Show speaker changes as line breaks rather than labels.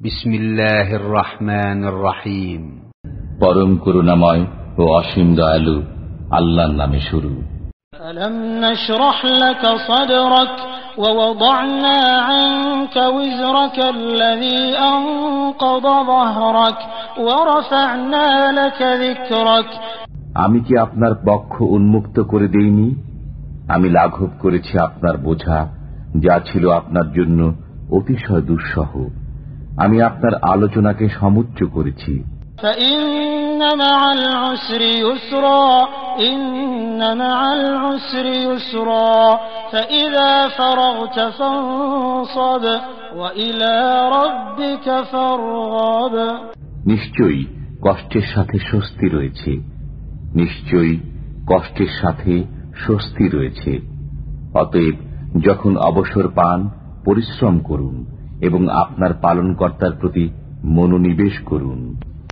بسم الله الرحمن الرحيم
পরম করুণাময় ও অসীম দয়ালু আল্লাহর নামে শুরু
ألم نشرح لك صدرك ووضعنا عنك وزرك الذي أنقض ظهرك ورفعنا لك ذكرك
আমি কি আপনার পক্ষ উন্মুক্ত করে দেইনি আমি লাঘব করেছি আপনার বোঝা যা ছিল আপনার জন্য অতিশয় দুঃসহ আমি আপনার আলোচনাকে সমুচ্চ করেছি। নিশ্চয়ই কষ্টের সাথে স্বস্তি রয়েছে। নিশ্চয়ই কষ্টের সাথে স্বস্তি রয়েছে। অতএব যখন অবসর পান, পরিশ্রম করুন। এবং আপনার পালনকর্তার প্রতি মনোনিবেশ করুন।